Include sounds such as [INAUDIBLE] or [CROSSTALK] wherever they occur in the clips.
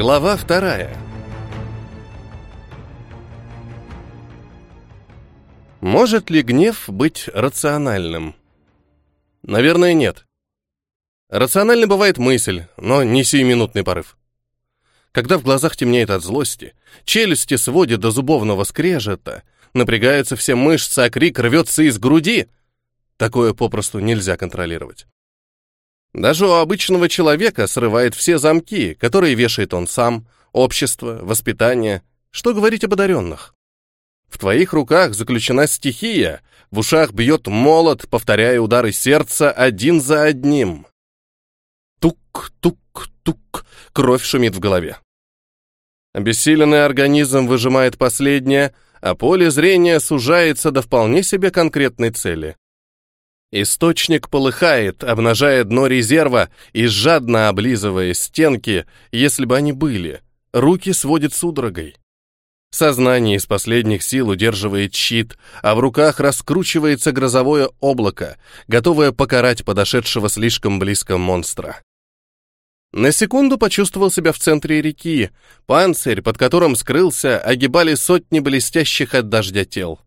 Глава вторая. Может ли гнев быть рациональным? Наверное, нет. Рационально бывает мысль, но не сиюминутный порыв. Когда в глазах темнеет от злости, челюсти сводит до зубовного скрежета, напрягаются все мышцы, а крик рвется из груди, такое попросту нельзя контролировать. Даже у обычного человека срывает все замки, которые вешает он сам, общество, воспитание. Что говорить об одаренных? В твоих руках заключена стихия, в ушах бьет молот, повторяя удары сердца один за одним. Тук-тук-тук, кровь шумит в голове. Обессиленный организм выжимает последнее, а поле зрения сужается до вполне себе конкретной цели. Источник полыхает, обнажая дно резерва и жадно облизывая стенки, если бы они были. Руки сводит судорогой. Сознание из последних сил удерживает щит, а в руках раскручивается грозовое облако, готовое покарать подошедшего слишком близко монстра. На секунду почувствовал себя в центре реки. Панцирь, под которым скрылся, огибали сотни блестящих от дождя тел.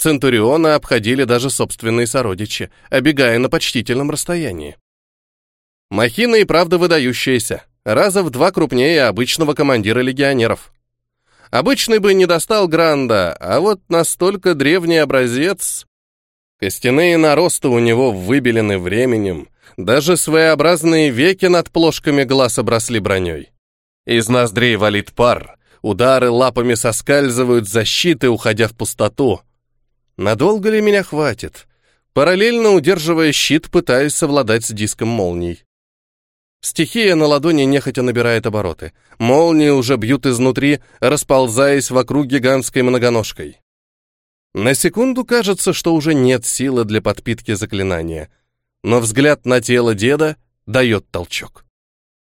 Центуриона обходили даже собственные сородичи, обегая на почтительном расстоянии. Махина и правда выдающаяся, раза в два крупнее обычного командира легионеров. Обычный бы не достал Гранда, а вот настолько древний образец... Костяные наросты у него выбелены временем, даже своеобразные веки над плошками глаз обросли броней. Из ноздрей валит пар, удары лапами соскальзывают защиты, уходя в пустоту, Надолго ли меня хватит? Параллельно удерживая щит, пытаюсь совладать с диском молний. Стихия на ладони нехотя набирает обороты. Молнии уже бьют изнутри, расползаясь вокруг гигантской многоножкой. На секунду кажется, что уже нет силы для подпитки заклинания, но взгляд на тело деда дает толчок.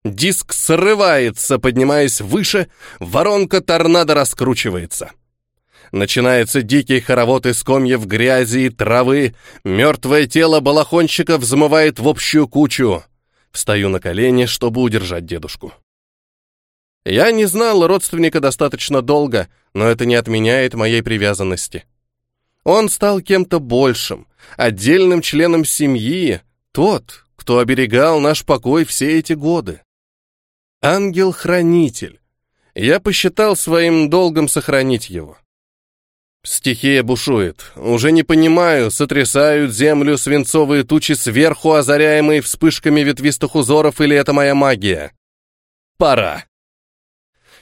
Диск срывается, поднимаясь выше, воронка торнадо раскручивается. Начинается дикий хоровод из комьев грязи и травы. Мертвое тело балахонщика взмывает в общую кучу. Встаю на колени, чтобы удержать дедушку. Я не знал родственника достаточно долго, но это не отменяет моей привязанности. Он стал кем-то большим, отдельным членом семьи, тот, кто оберегал наш покой все эти годы. Ангел-хранитель. Я посчитал своим долгом сохранить его. Стихия бушует. Уже не понимаю, сотрясают землю свинцовые тучи сверху, озаряемые вспышками ветвистых узоров, или это моя магия? Пора.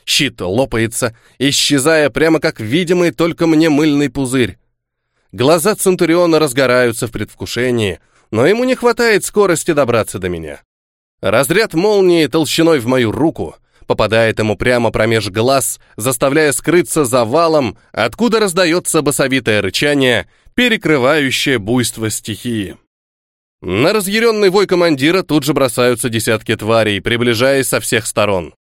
Щит лопается, исчезая прямо как видимый только мне мыльный пузырь. Глаза Центуриона разгораются в предвкушении, но ему не хватает скорости добраться до меня. Разряд молнии толщиной в мою руку — попадает ему прямо промеж глаз, заставляя скрыться за валом, откуда раздается басовитое рычание, перекрывающее буйство стихии. На разъяренный вой командира тут же бросаются десятки тварей, приближаясь со всех сторон.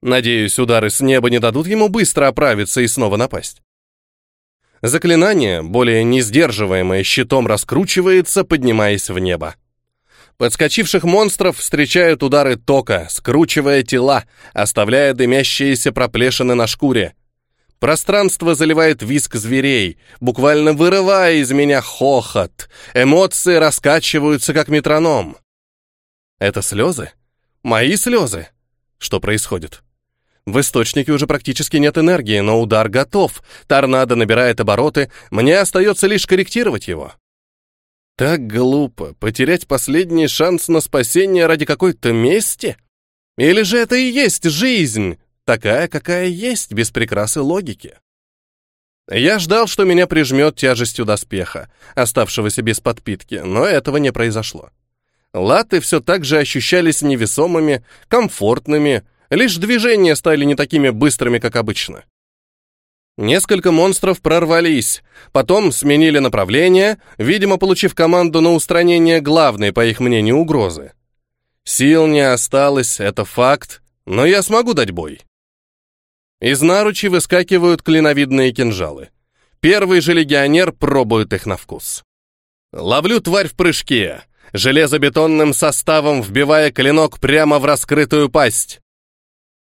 Надеюсь, удары с неба не дадут ему быстро оправиться и снова напасть. Заклинание, более не сдерживаемое щитом, раскручивается, поднимаясь в небо. Подскочивших монстров встречают удары тока, скручивая тела, оставляя дымящиеся проплешины на шкуре. Пространство заливает виск зверей, буквально вырывая из меня хохот. Эмоции раскачиваются, как метроном. Это слезы? Мои слезы? Что происходит? В источнике уже практически нет энергии, но удар готов. Торнадо набирает обороты, мне остается лишь корректировать его. Так глупо потерять последний шанс на спасение ради какой-то мести? Или же это и есть жизнь, такая, какая есть, без прикрасы логики? Я ждал, что меня прижмет тяжестью доспеха, оставшегося без подпитки, но этого не произошло. Латы все так же ощущались невесомыми, комфортными, лишь движения стали не такими быстрыми, как обычно. Несколько монстров прорвались, потом сменили направление, видимо, получив команду на устранение главной, по их мнению, угрозы. Сил не осталось, это факт, но я смогу дать бой. Из наручи выскакивают клиновидные кинжалы. Первый же легионер пробует их на вкус. Ловлю тварь в прыжке, железобетонным составом вбивая клинок прямо в раскрытую пасть.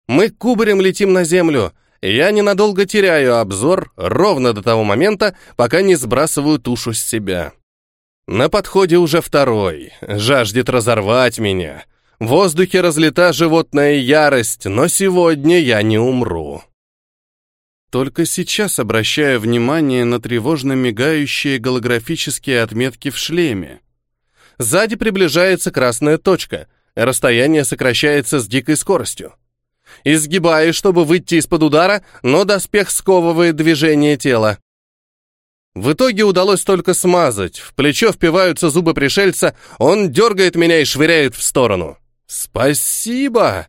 Мы кубарем летим на землю, я ненадолго теряю обзор ровно до того момента, пока не сбрасываю тушу с себя. На подходе уже второй, жаждет разорвать меня. В воздухе разлита животная ярость, но сегодня я не умру. Только сейчас обращаю внимание на тревожно мигающие голографические отметки в шлеме. Сзади приближается красная точка, расстояние сокращается с дикой скоростью. Изгибаюсь, чтобы выйти из-под удара, но доспех сковывает движение тела. В итоге удалось только смазать. В плечо впиваются зубы пришельца, он дергает меня и швыряет в сторону. «Спасибо!»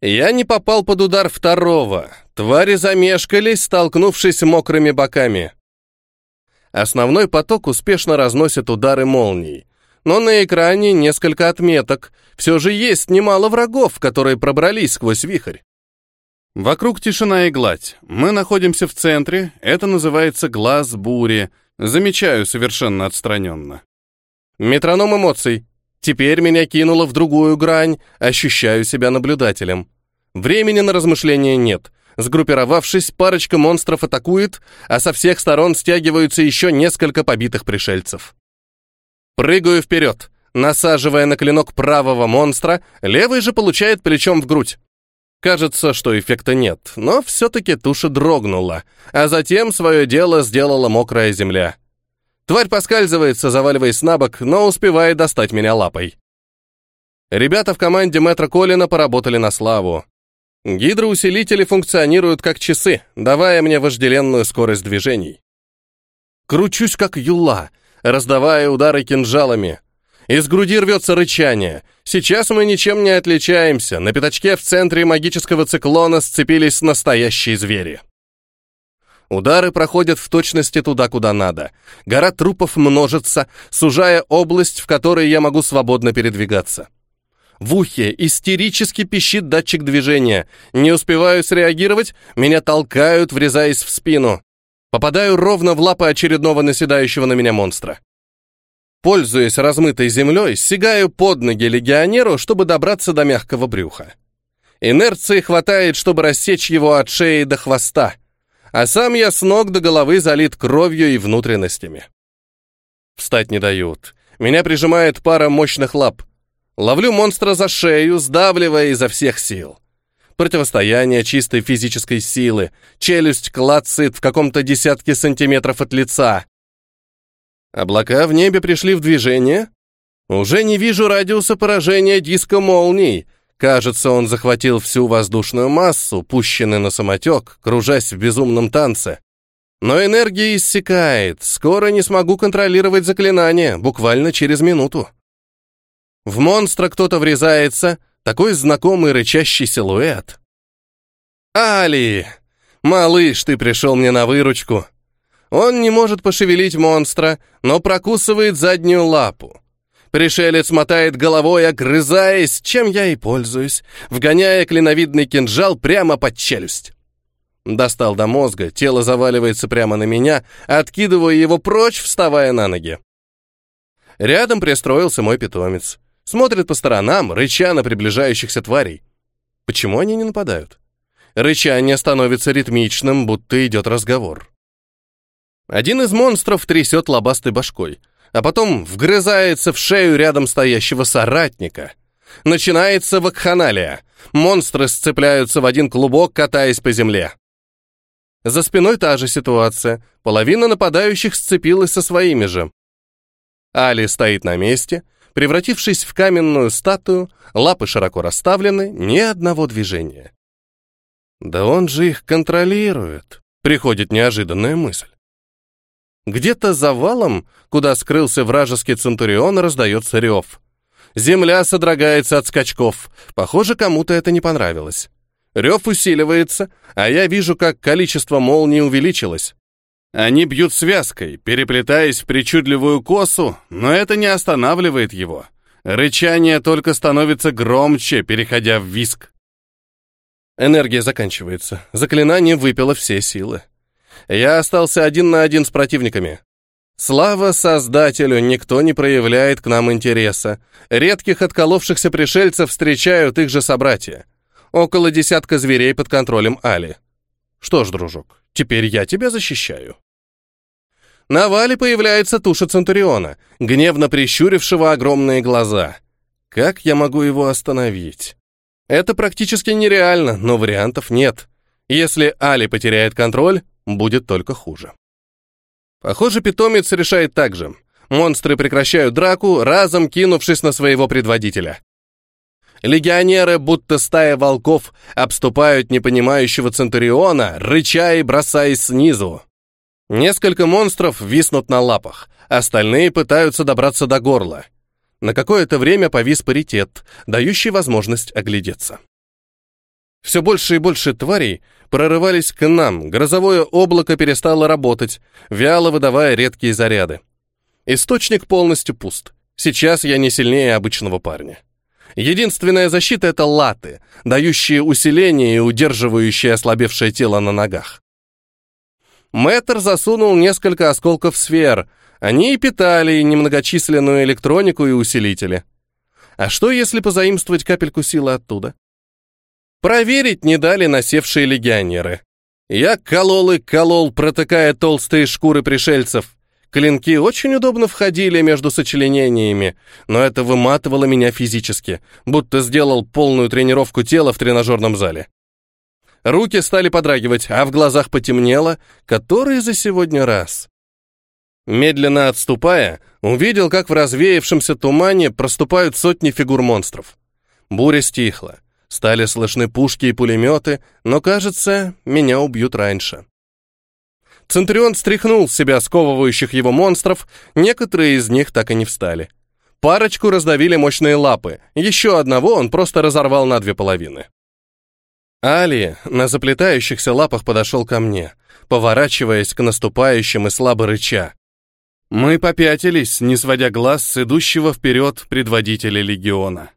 Я не попал под удар второго. Твари замешкались, столкнувшись мокрыми боками. Основной поток успешно разносит удары молний. Но на экране несколько отметок. Все же есть немало врагов, которые пробрались сквозь вихрь. Вокруг тишина и гладь. Мы находимся в центре, это называется глаз бури. Замечаю совершенно отстраненно. Метроном эмоций. Теперь меня кинуло в другую грань, ощущаю себя наблюдателем. Времени на размышления нет. Сгруппировавшись, парочка монстров атакует, а со всех сторон стягиваются еще несколько побитых пришельцев. Прыгаю вперед, насаживая на клинок правого монстра, левый же получает плечом в грудь. Кажется, что эффекта нет, но все-таки туша дрогнула, а затем свое дело сделала мокрая земля. Тварь поскальзывается, заваливаясь на бок, но успевает достать меня лапой. Ребята в команде Мэтра Колина поработали на славу. Гидроусилители функционируют как часы, давая мне вожделенную скорость движений. Кручусь как юла, раздавая удары кинжалами. Из груди рвется рычание. Сейчас мы ничем не отличаемся. На пятачке в центре магического циклона сцепились настоящие звери. Удары проходят в точности туда, куда надо. Гора трупов множится, сужая область, в которой я могу свободно передвигаться. В ухе истерически пищит датчик движения. Не успеваю среагировать, меня толкают, врезаясь в спину. Попадаю ровно в лапы очередного наседающего на меня монстра. Пользуясь размытой землей, сигаю под ноги легионеру, чтобы добраться до мягкого брюха. Инерции хватает, чтобы рассечь его от шеи до хвоста а сам я с ног до головы залит кровью и внутренностями. Встать не дают. Меня прижимает пара мощных лап. Ловлю монстра за шею, сдавливая изо всех сил. Противостояние чистой физической силы. Челюсть клацает в каком-то десятке сантиметров от лица. Облака в небе пришли в движение. Уже не вижу радиуса поражения диска молний — Кажется, он захватил всю воздушную массу, пущенный на самотек, кружась в безумном танце. Но энергия иссякает, скоро не смогу контролировать заклинание, буквально через минуту. В монстра кто-то врезается, такой знакомый рычащий силуэт. «Али! Малыш, ты пришел мне на выручку!» Он не может пошевелить монстра, но прокусывает заднюю лапу. Пришелец мотает головой, огрызаясь, чем я и пользуюсь, вгоняя клиновидный кинжал прямо под челюсть. Достал до мозга, тело заваливается прямо на меня, откидываю его прочь, вставая на ноги. Рядом пристроился мой питомец. Смотрит по сторонам, рыча на приближающихся тварей. Почему они не нападают? Рычание становится ритмичным, будто идет разговор. Один из монстров трясет лобастой башкой — а потом вгрызается в шею рядом стоящего соратника. Начинается вакханалия. Монстры сцепляются в один клубок, катаясь по земле. За спиной та же ситуация. Половина нападающих сцепилась со своими же. Али стоит на месте, превратившись в каменную статую, лапы широко расставлены, ни одного движения. Да он же их контролирует, приходит неожиданная мысль. Где-то за валом, куда скрылся вражеский центурион, раздается рев. Земля содрогается от скачков. Похоже, кому-то это не понравилось. Рев усиливается, а я вижу, как количество молний увеличилось. Они бьют связкой, переплетаясь в причудливую косу, но это не останавливает его. Рычание только становится громче, переходя в виск. Энергия заканчивается. Заклинание выпило все силы. Я остался один на один с противниками. Слава Создателю, никто не проявляет к нам интереса. Редких отколовшихся пришельцев встречают их же собратья. около десятка зверей под контролем Али. Что ж, дружок, теперь я тебя защищаю. На вале появляется туша Центуриона, гневно прищурившего огромные глаза. Как я могу его остановить? Это практически нереально, но вариантов нет. Если Али потеряет контроль, будет только хуже. Похоже, питомец решает так же. Монстры прекращают драку, разом кинувшись на своего предводителя. Легионеры, будто стая волков, обступают непонимающего Центуриона, рыча и бросаясь снизу. Несколько монстров виснут на лапах, остальные пытаются добраться до горла. На какое-то время повис паритет, дающий возможность оглядеться. Все больше и больше тварей прорывались к нам, грозовое облако перестало работать, вяло выдавая редкие заряды. Источник полностью пуст. Сейчас я не сильнее обычного парня. Единственная защита — это латы, дающие усиление и удерживающие ослабевшее тело на ногах. Мэтр засунул несколько осколков сфер. Они и питали немногочисленную электронику и усилители. А что, если позаимствовать капельку силы оттуда? Проверить не дали насевшие легионеры. Я колол и колол, протыкая толстые шкуры пришельцев. Клинки очень удобно входили между сочленениями, но это выматывало меня физически, будто сделал полную тренировку тела в тренажерном зале. Руки стали подрагивать, а в глазах потемнело, который за сегодня раз. Медленно отступая, увидел, как в развеявшемся тумане проступают сотни фигур монстров. Буря стихла. Стали слышны пушки и пулеметы, но, кажется, меня убьют раньше. Центурион стряхнул с себя сковывающих его монстров, некоторые из них так и не встали. Парочку раздавили мощные лапы, еще одного он просто разорвал на две половины. Али на заплетающихся лапах подошел ко мне, поворачиваясь к наступающим и слабо рыча. Мы попятились, не сводя глаз с идущего вперед предводителя легиона.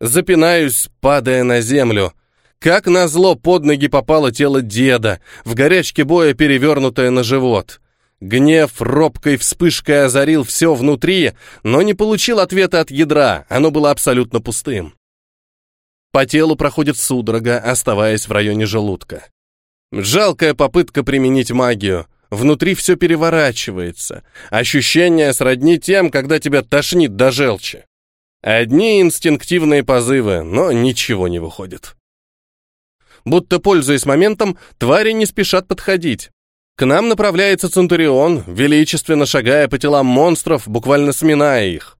Запинаюсь, падая на землю, как назло под ноги попало тело деда, в горячке боя перевернутое на живот. Гнев робкой вспышкой озарил все внутри, но не получил ответа от ядра, оно было абсолютно пустым. По телу проходит судорога, оставаясь в районе желудка. Жалкая попытка применить магию. Внутри все переворачивается. Ощущение сродни тем, когда тебя тошнит до желчи. Одни инстинктивные позывы, но ничего не выходит. Будто, пользуясь моментом, твари не спешат подходить. К нам направляется Центурион, величественно шагая по телам монстров, буквально сминая их.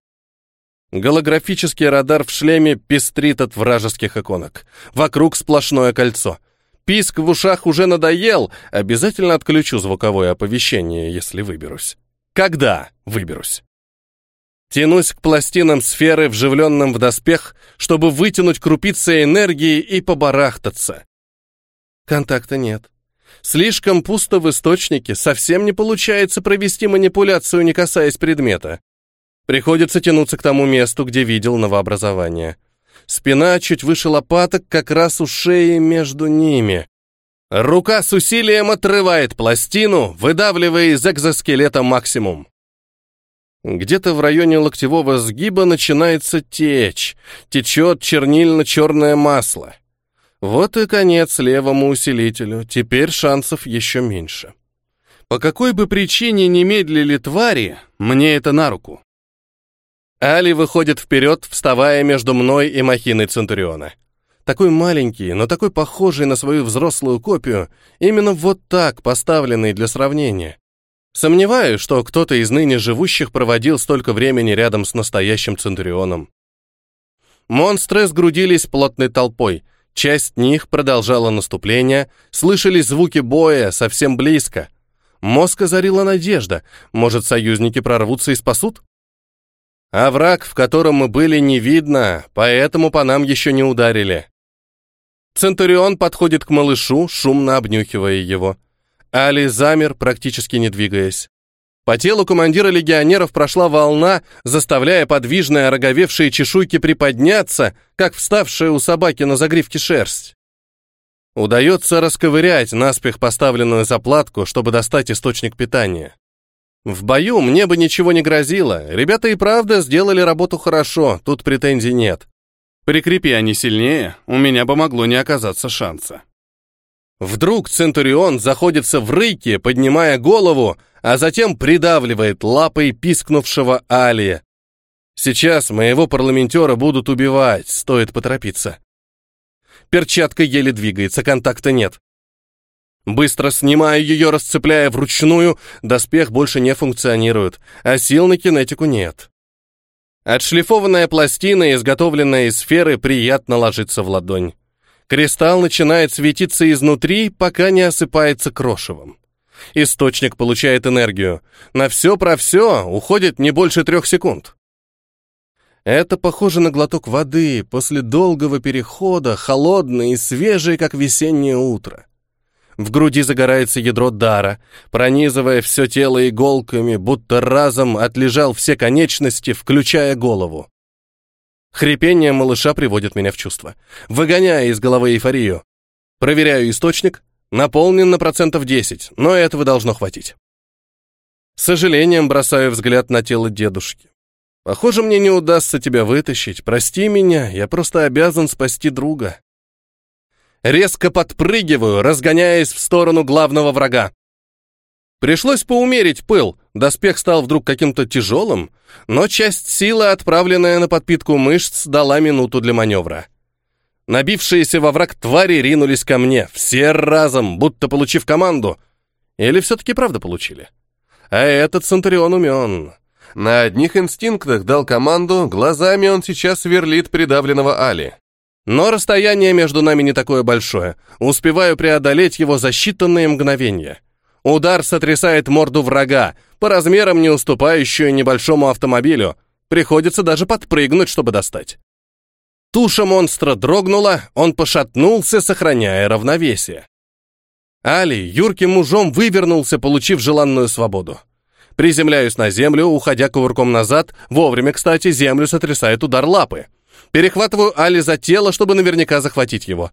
Голографический радар в шлеме пестрит от вражеских иконок. Вокруг сплошное кольцо. Писк в ушах уже надоел, обязательно отключу звуковое оповещение, если выберусь. Когда выберусь? Тянусь к пластинам сферы, вживленным в доспех, чтобы вытянуть крупицы энергии и побарахтаться. Контакта нет. Слишком пусто в источнике, совсем не получается провести манипуляцию, не касаясь предмета. Приходится тянуться к тому месту, где видел новообразование. Спина чуть выше лопаток, как раз у шеи между ними. Рука с усилием отрывает пластину, выдавливая из экзоскелета максимум. Где-то в районе локтевого сгиба начинается течь, течет чернильно-черное масло. Вот и конец левому усилителю, теперь шансов еще меньше. По какой бы причине не медлили твари, мне это на руку. Али выходит вперед, вставая между мной и махиной Центуриона. Такой маленький, но такой похожий на свою взрослую копию, именно вот так поставленный для сравнения. Сомневаюсь, что кто-то из ныне живущих проводил столько времени рядом с настоящим Центурионом. Монстры сгрудились плотной толпой, Часть них продолжала наступление, слышались звуки боя совсем близко. Мозг озарила надежда, может, союзники прорвутся и спасут? А враг, в котором мы были, не видно, поэтому по нам еще не ударили. Центурион подходит к малышу, шумно обнюхивая его. Али замер, практически не двигаясь. По телу командира легионеров прошла волна, заставляя подвижные ороговевшие чешуйки приподняться, как вставшая у собаки на загривке шерсть. Удается расковырять наспех поставленную заплатку, чтобы достать источник питания. В бою мне бы ничего не грозило, ребята и правда сделали работу хорошо, тут претензий нет. Прикрепи они сильнее, у меня бы могло не оказаться шанса. Вдруг Центурион заходится в рыке, поднимая голову, а затем придавливает лапой пискнувшего Алия. Сейчас моего парламентера будут убивать, стоит поторопиться. Перчатка еле двигается, контакта нет. Быстро снимаю ее, расцепляя вручную, доспех больше не функционирует, а сил на кинетику нет. Отшлифованная пластина, изготовленная из сферы, приятно ложится в ладонь. Кристалл начинает светиться изнутри, пока не осыпается крошевом. Источник получает энергию. На все про все уходит не больше трех секунд. Это похоже на глоток воды после долгого перехода, холодный и свежий, как весеннее утро. В груди загорается ядро дара, пронизывая все тело иголками, будто разом отлежал все конечности, включая голову. Хрипение малыша приводит меня в чувство, выгоняя из головы эйфорию. Проверяю источник, наполнен на процентов 10, но этого должно хватить. С сожалением бросаю взгляд на тело дедушки. Похоже, мне не удастся тебя вытащить. Прости меня, я просто обязан спасти друга. Резко подпрыгиваю, разгоняясь в сторону главного врага. Пришлось поумерить пыл, доспех стал вдруг каким-то тяжелым, но часть силы, отправленная на подпитку мышц, дала минуту для маневра. Набившиеся во враг твари ринулись ко мне, все разом, будто получив команду. Или все-таки правда получили? А этот Центурион умен. На одних инстинктах дал команду, глазами он сейчас сверлит придавленного Али. Но расстояние между нами не такое большое. Успеваю преодолеть его за считанные мгновения. Удар сотрясает морду врага, по размерам не уступающую небольшому автомобилю. Приходится даже подпрыгнуть, чтобы достать. Туша монстра дрогнула, он пошатнулся, сохраняя равновесие. Али юрким мужом вывернулся, получив желанную свободу. Приземляюсь на землю, уходя кувырком назад. Вовремя, кстати, землю сотрясает удар лапы. Перехватываю Али за тело, чтобы наверняка захватить его.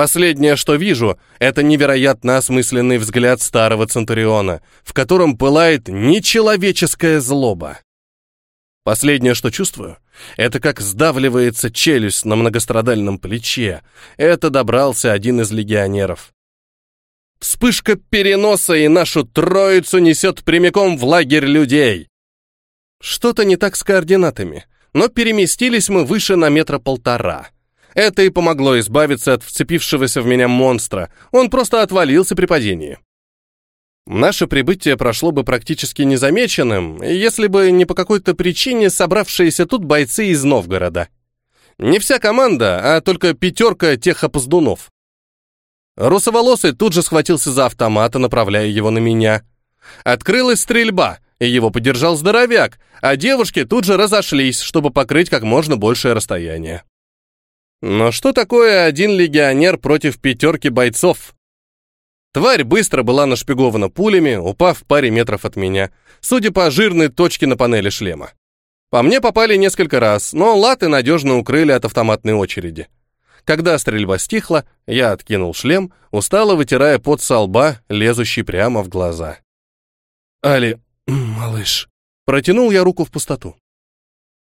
Последнее, что вижу, это невероятно осмысленный взгляд старого Центуриона, в котором пылает нечеловеческая злоба. Последнее, что чувствую, это как сдавливается челюсть на многострадальном плече. Это добрался один из легионеров. Вспышка переноса и нашу троицу несет прямиком в лагерь людей. Что-то не так с координатами, но переместились мы выше на метра полтора. Это и помогло избавиться от вцепившегося в меня монстра. Он просто отвалился при падении. Наше прибытие прошло бы практически незамеченным, если бы не по какой-то причине собравшиеся тут бойцы из Новгорода. Не вся команда, а только пятерка тех опоздунов. Русоволосый тут же схватился за автомат, направляя его на меня. Открылась стрельба, и его поддержал здоровяк, а девушки тут же разошлись, чтобы покрыть как можно большее расстояние. Но что такое один легионер против пятерки бойцов? Тварь быстро была нашпигована пулями, упав в паре метров от меня, судя по жирной точке на панели шлема. По мне попали несколько раз, но латы надежно укрыли от автоматной очереди. Когда стрельба стихла, я откинул шлем, устало вытирая пот со лба, лезущий прямо в глаза. «Али, [CLEARS THROAT] малыш», протянул я руку в пустоту.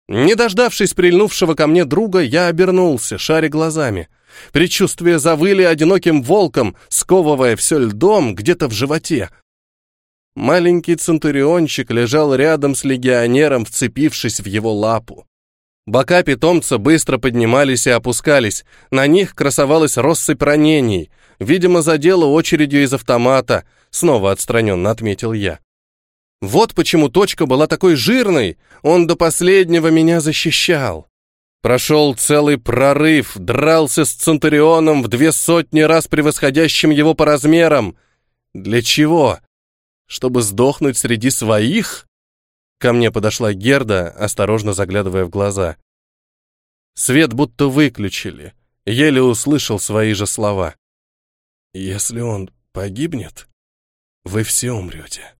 Не дождавшись прильнувшего ко мне друга, я обернулся, шаря глазами. Предчувствия завыли одиноким волком, сковывая все льдом где-то в животе. Маленький центуриончик лежал рядом с легионером, вцепившись в его лапу. Бока питомца быстро поднимались и опускались, на них красовалась россыпь ранений, видимо, задело очередью из автомата, снова отстраненно отметил я. Вот почему точка была такой жирной, он до последнего меня защищал. Прошел целый прорыв, дрался с Центурионом в две сотни раз превосходящим его по размерам. Для чего? Чтобы сдохнуть среди своих? Ко мне подошла Герда, осторожно заглядывая в глаза. Свет будто выключили. Еле услышал свои же слова. «Если он погибнет, вы все умрете».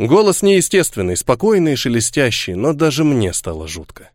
Голос неестественный, спокойный и шелестящий, но даже мне стало жутко.